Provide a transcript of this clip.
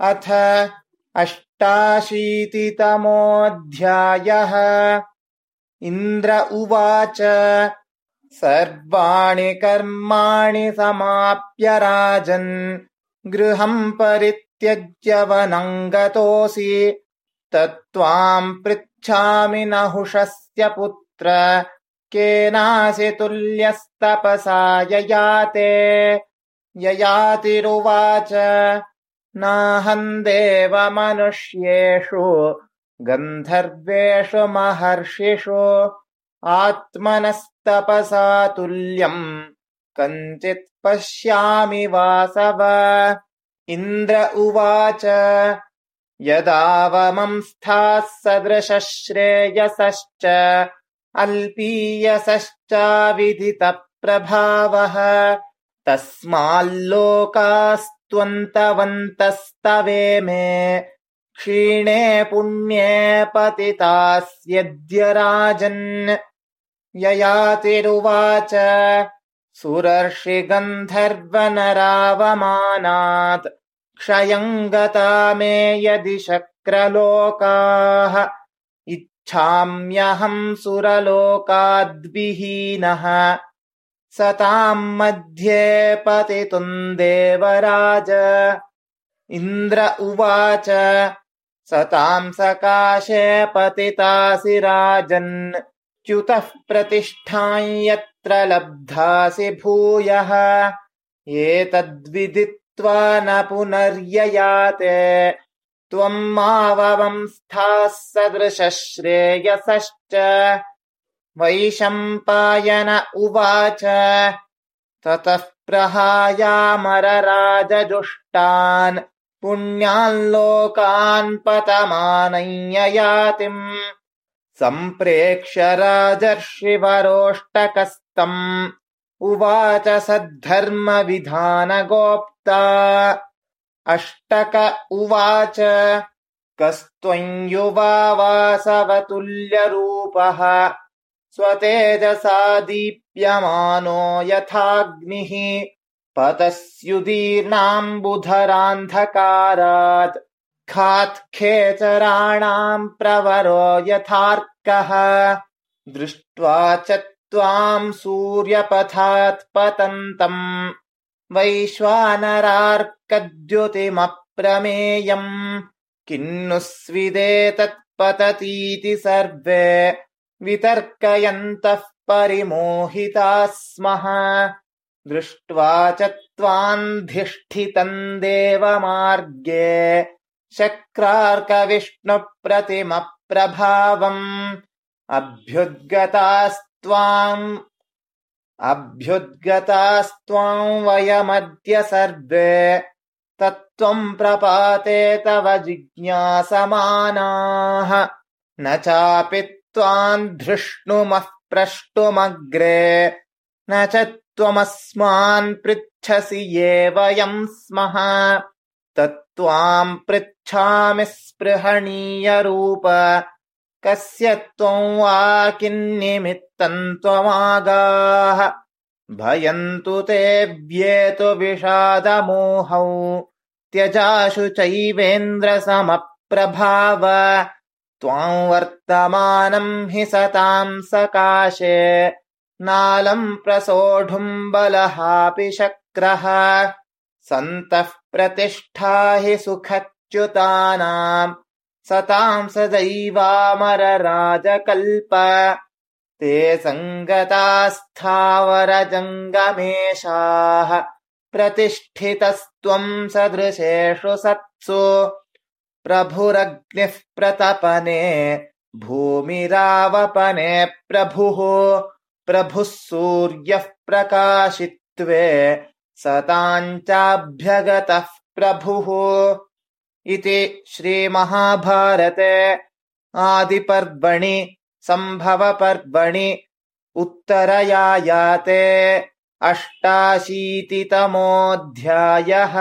अथ अष्टाशीतितमोऽध्यायः। इन्द्र उवाच सर्वाणि कर्माणि समाप्य राजन् गृहम् परित्यज्य वनङ्गतोऽसि तत्त्वाम् पृच्छामि नहुषस्य पुत्र केनासि तुल्यस्तपसा ययाते। ययातिरुवाच नाहम् देवमनुष्येषु गन्धर्वेषु महर्षिषु आत्मनस्तपसा तुल्यम् कञ्चित् पश्यामि वासव। इन्द्र उवाच यदावमंस्थाः सदृशश्रेयसश्च अल्पीयसश्चाविदितप्रभावः तस्माल्लोकास्त्वन्तवन्तस्तवे मे क्षीणे पुण्ये पतितास्यद्य राजन्। ययातिरुवाच सुरर्षिगन्धर्वनरावमानात् क्षयम् गता मे यदि शक्रलोकाः। इच्छाम्यहम् सुरलोकाद्विहीनः सताम् मध्ये पतितुम् देवराज। इन्द्र उवाच सताम् सकाशे पतितासि राजन्। च्युतः प्रतिष्ठाम् यत्र लब्धासि भूयः। एतद्विदित्वा न पुनर्ययाते। त्वम् माववंस्थाः सदृशश्रेयसश्च वैशम्पायन उवाच। ततः प्रहायामरराजजुष्टान् पुण्यान् पतमानययातिम् सम्प्रेक्ष्य राजर्षिवरोष्टकस्तम्। उवाच सद्धर्मविधानगोप्ता। अष्टक उवाच कस्त्वम् युवा वासवतुल्यरूपः स्वतेजसा दीप्यमानो यथाग्निः पतस्युदीर्णाम्बुधरान्धकारात् खात्खेचराणाम् प्रवरो यथार्कः दृष्ट्वा च त्वाम् सूर्यपथात् पतन्तम् वैश्वानरार्कद्युतिमप्रमेयम् किन्नु स्विदेतत्पततीति सर्वे वितर्कयन्तः परिमोहिताः स्मः दृष्ट्वा च त्वान्धिष्ठितम् देवमार्गे शक्रार्कविष्णुप्रतिमप्रभावम् अभ्युद्गतास्त्वाम् अभ्युद्गतास्त्वाम् वयमद्य सर्वे। तत्त्वम् प्रपाते तव जिज्ञासमानाः। न चापि त्वाम् धृष्णुमः प्रष्टुमग्रे। न च त्वमस्मान् पृच्छसि ये वयम् स्मः। तत्त्वाम् पृच्छामि स्पृहणीयरूप। कस्य त्वम् वा किन्निमित्तम् त्वमागाः। भयन्तु ते व्येतु विषादमोहौ। त्यजाशु चैवेन्द्रसमप्रभाव त्वाम् वर्तमानम् हि सताम् सकाशे नालम् प्रसोढुम् बलहापि शक्रः। सन्तः प्रतिष्ठा हि सुखच्युतानाम् सताम् सदैवामरराजकल्प। ते सङ्गतास्थावरजङ्गमेषाः प्रतिष्ठितस्त्वम् सदृशेषु सत्सु प्रभुरग्निः प्रतपने भूमिरावपने प्रभुः। प्रभुः सूर्यः प्रकाशित्वे सताञ्चाभ्यगतः प्रभुः। इति श्रीमहाभारते आदिपर्वणि सम्भवपर्वणि उत्तरयायाते अष्टाशीतितमोऽध्यायः